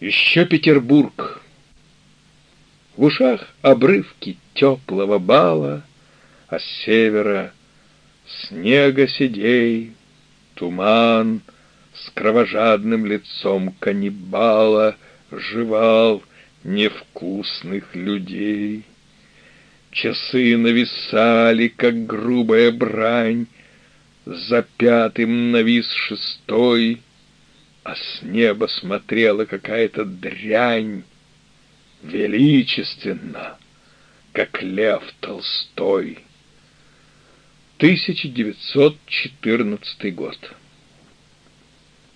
Еще Петербург. В ушах обрывки теплого бала, А с севера снега сидей, Туман с кровожадным лицом каннибала Жевал невкусных людей. Часы нависали, как грубая брань, За пятым навис шестой, А с неба смотрела какая-то дрянь, Величественно, как Лев Толстой. 1914 год.